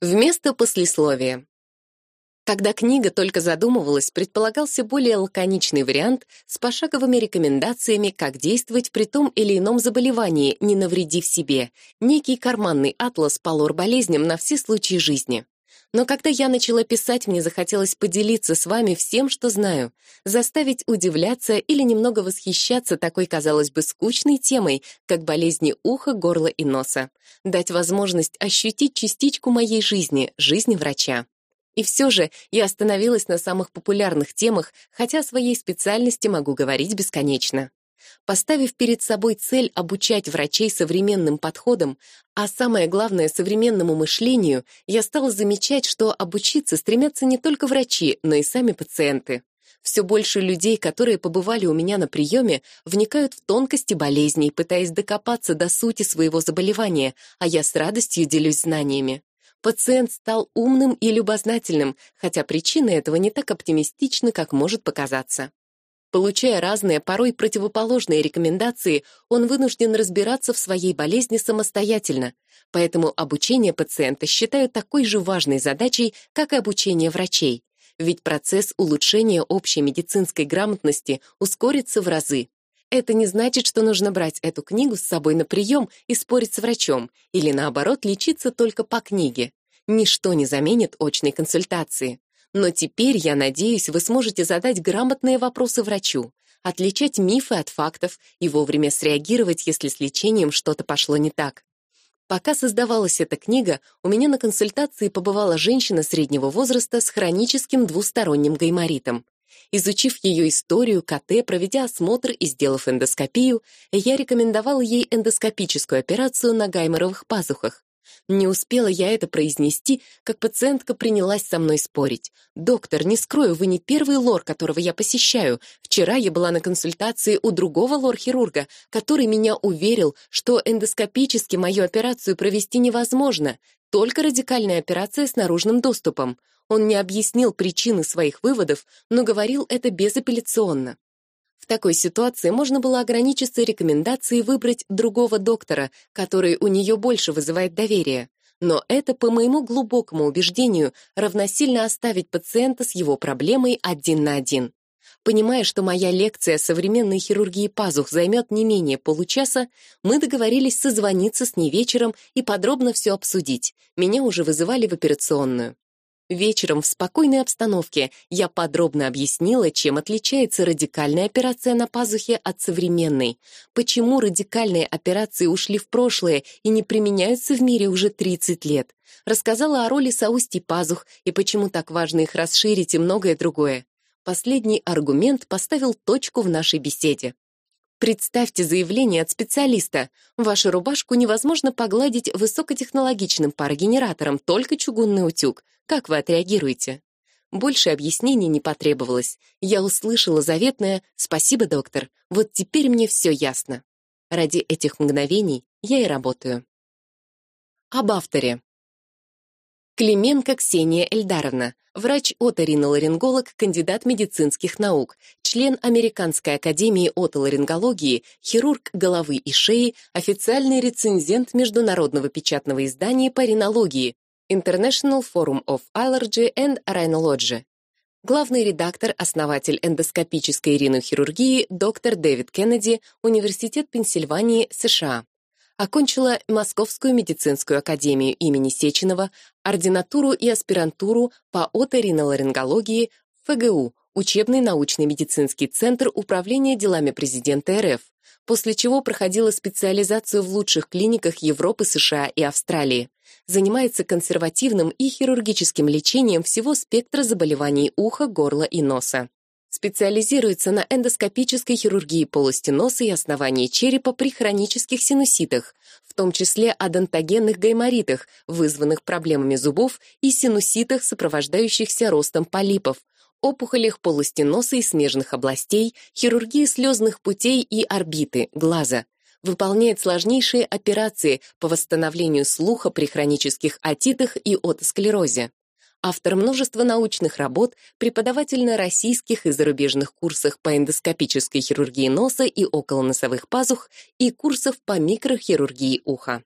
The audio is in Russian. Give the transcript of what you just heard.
Вместо послесловия. Когда книга только задумывалась, предполагался более лаконичный вариант с пошаговыми рекомендациями, как действовать при том или ином заболевании, не навредив себе, некий карманный атлас по лор-болезням на все случаи жизни. Но когда я начала писать, мне захотелось поделиться с вами всем, что знаю, заставить удивляться или немного восхищаться такой, казалось бы, скучной темой, как болезни уха, горла и носа, дать возможность ощутить частичку моей жизни, жизни врача. И все же я остановилась на самых популярных темах, хотя о своей специальности могу говорить бесконечно. Поставив перед собой цель обучать врачей современным подходам, а самое главное — современному мышлению, я стала замечать, что обучиться стремятся не только врачи, но и сами пациенты. Все больше людей, которые побывали у меня на приеме, вникают в тонкости болезней, пытаясь докопаться до сути своего заболевания, а я с радостью делюсь знаниями. Пациент стал умным и любознательным, хотя причины этого не так оптимистичны, как может показаться. Получая разные, порой противоположные рекомендации, он вынужден разбираться в своей болезни самостоятельно. Поэтому обучение пациента считаю такой же важной задачей, как и обучение врачей. Ведь процесс улучшения общей медицинской грамотности ускорится в разы. Это не значит, что нужно брать эту книгу с собой на прием и спорить с врачом, или наоборот, лечиться только по книге. Ничто не заменит очной консультации. Но теперь, я надеюсь, вы сможете задать грамотные вопросы врачу, отличать мифы от фактов и вовремя среагировать, если с лечением что-то пошло не так. Пока создавалась эта книга, у меня на консультации побывала женщина среднего возраста с хроническим двусторонним гайморитом. Изучив ее историю, КТ, проведя осмотр и сделав эндоскопию, я рекомендовала ей эндоскопическую операцию на гайморовых пазухах. Не успела я это произнести, как пациентка принялась со мной спорить. «Доктор, не скрою, вы не первый лор, которого я посещаю. Вчера я была на консультации у другого лор-хирурга, который меня уверил, что эндоскопически мою операцию провести невозможно, только радикальная операция с наружным доступом. Он не объяснил причины своих выводов, но говорил это безапелляционно. Такой ситуации можно было ограничиться рекомендацией выбрать другого доктора, который у нее больше вызывает доверие. Но это, по моему глубокому убеждению, равносильно оставить пациента с его проблемой один на один. Понимая, что моя лекция о современной хирургии пазух займет не менее получаса, мы договорились созвониться с ней вечером и подробно все обсудить. Меня уже вызывали в операционную. Вечером в спокойной обстановке я подробно объяснила, чем отличается радикальная операция на пазухе от современной, почему радикальные операции ушли в прошлое и не применяются в мире уже 30 лет, рассказала о роли соустий пазух и почему так важно их расширить и многое другое. Последний аргумент поставил точку в нашей беседе. Представьте заявление от специалиста. Вашу рубашку невозможно погладить высокотехнологичным парогенератором, только чугунный утюг. Как вы отреагируете? Больше объяснений не потребовалось. Я услышала заветное «Спасибо, доктор, вот теперь мне все ясно». Ради этих мгновений я и работаю. Об авторе. Клименко Ксения Эльдаровна, врач-оториноларинголог, кандидат медицинских наук, член Американской академии отоларингологии, хирург головы и шеи, официальный рецензент международного печатного издания по ринологии International Forum of Allergy and Rhinology. Главный редактор, основатель эндоскопической ринохирургии доктор Дэвид Кеннеди, Университет Пенсильвании, США. Окончила Московскую медицинскую академию имени Сеченова, ординатуру и аспирантуру по оториноларингологии ФГУ, учебный научный медицинский центр управления делами президента РФ, после чего проходила специализацию в лучших клиниках Европы, США и Австралии. Занимается консервативным и хирургическим лечением всего спектра заболеваний уха, горла и носа. Специализируется на эндоскопической хирургии полости носа и основания черепа при хронических синуситах, в том числе адонтогенных гайморитах, вызванных проблемами зубов, и синуситах, сопровождающихся ростом полипов, опухолях полости носа и смежных областей, хирургии слезных путей и орбиты, глаза. Выполняет сложнейшие операции по восстановлению слуха при хронических отитах и отосклерозе автор множества научных работ, преподаватель на российских и зарубежных курсах по эндоскопической хирургии носа и околоносовых пазух и курсов по микрохирургии уха.